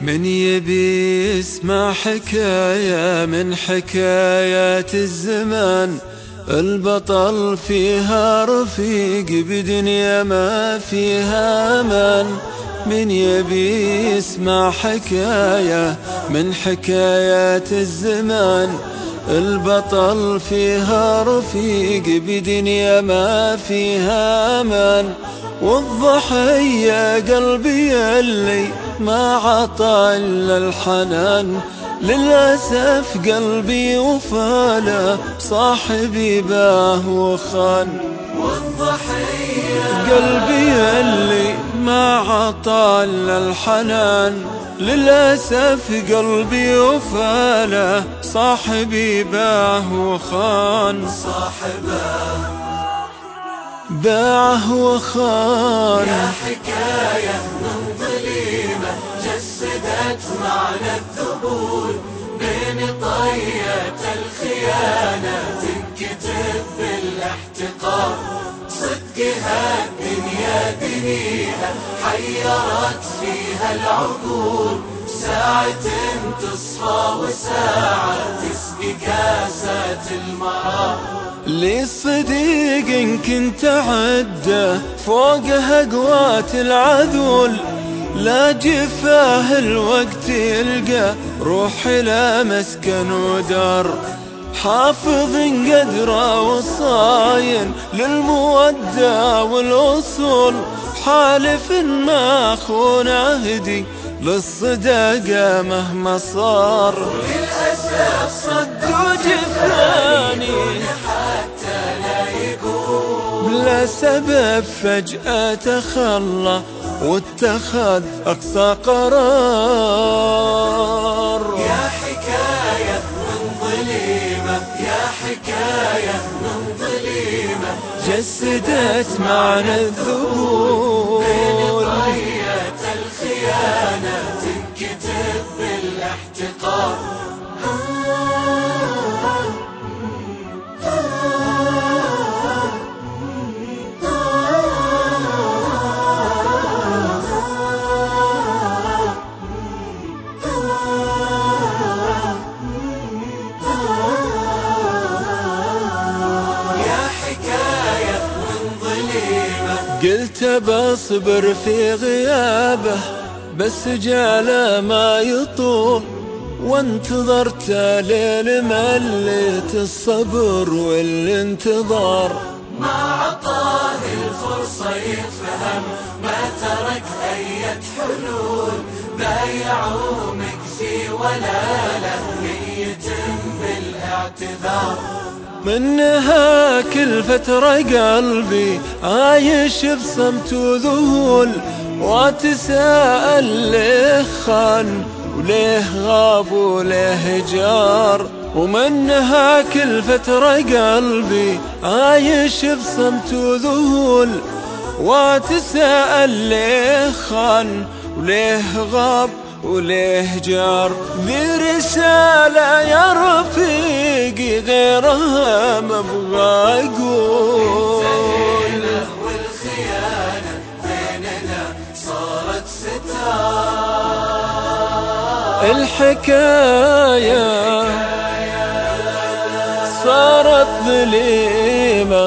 من يبي يسمع حكاية من حكايات الزمان. البطل فيها رفيق بدنيا ما فيها أمان. من يبي يسمع حكاية من حكايات الزمان. البطل فيها رفيق بدنيا ما فيها أمان. والضحية قلبي اللي ما عطى إلا الحنان. للأسف قلبي وفاله صاحبي باه وخان. والضحية قلبي اللي ما عطى إلا الحنان. للأسف قلبي وفاله صاحبي باه وخان. صاحبه باعه وخان. يا حكاية من معنى الذبول بين طية الخيانة تنكتب بالاحتقار صدقها الدنيا دنيها حيرت فيها العقول. ساعة تصفى وساعة تسقي كاسات المرار للصديق كنت عدة فوق هقوات العذول. لا جفاه الوقت يلقى روح إلى مسكن ودار. حافظ قدره وصاين للمودة والأصول حالف ما خون عهدي للصداقة مهما صار. للأسف صد وجفاني بلا سبب فجأة تخلى واتخذ أقصى قرار. يا حكاية من ظليمة يا حكاية من ظليمة جسدت معنى الذبول طية الخيانة قلت بصبر في غيابه بس جاله ما يطول. وانتظرت ليل مليت الصبر والانتظار. ما عطاه الفرصة يفهم ما ترك أية حلول. بايع ومكفي ولا له نية بالإعتذار. منها كل فترة قلبي عايش بصمت وذهول واتساءل ليه خان وليه غاب وليه جار. ومنها كل فترة قلبي عايش بصمت وذهول واتساءل ليه خان وليه غاب وليه جار. ذي رسالة يا رفيقي غيرها ما أبغى أقول. والخيانة بيننا صارت ستار الحكاية صارت ظليمة.